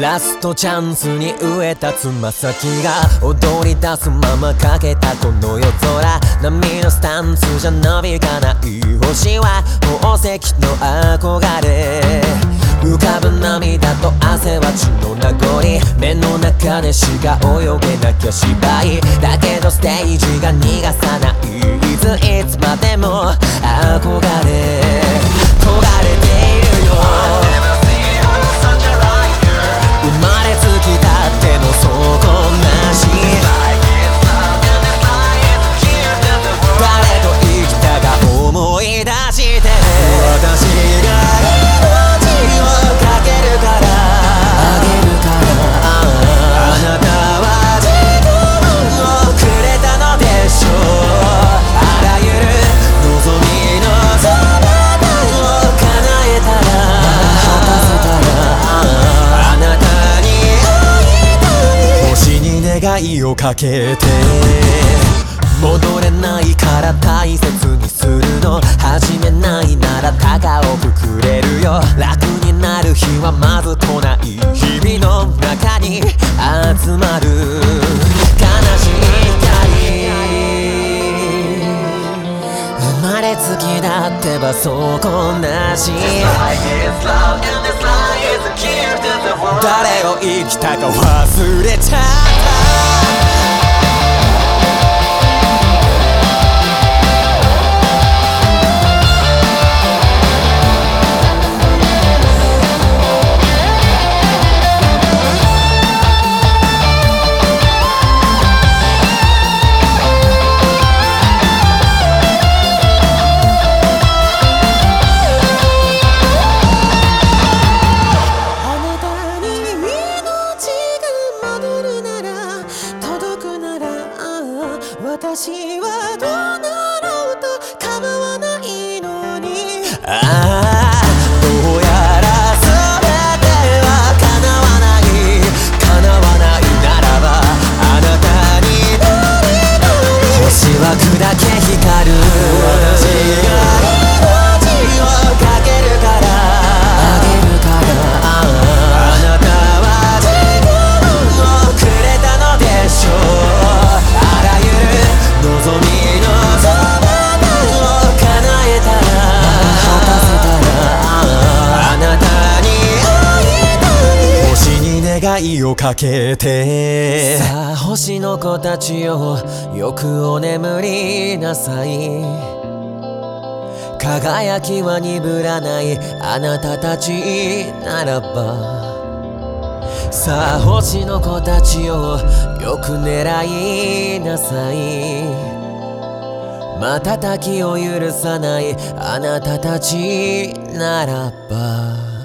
ラストチャンスに植えたつま先が踊り出すままかけたこの夜空波のスタンスじゃ伸びかない星は宝石の憧れ。浮かぶ涙と汗は血の名残目の中でしか泳げなきゃ芝居。だけどステージが逃がさない。いついつまでも憧れ。願いをかけて。戻れないから大切にするの。始めないなら高をくくれるよ。楽になる日はまず来ない日々の中に集まる。悲しい。光生まれつきだってばそこなし。誰を生きたか忘れちゃっ枠だけ光る。願いをかけて。さあ星の子たちよよくお眠りなさい。輝きは鈍らないあなたたちならば。さあ星の子たちよよく狙いなさい。瞬きを許さないあなたたちならば。